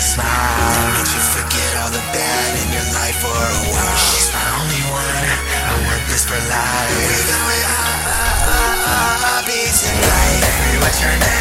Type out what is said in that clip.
smile. Makes you forget all the bad in your life for a while. She's my only one. I want this for life. We going up, up, up, up, up, tonight. Baby, what's your name?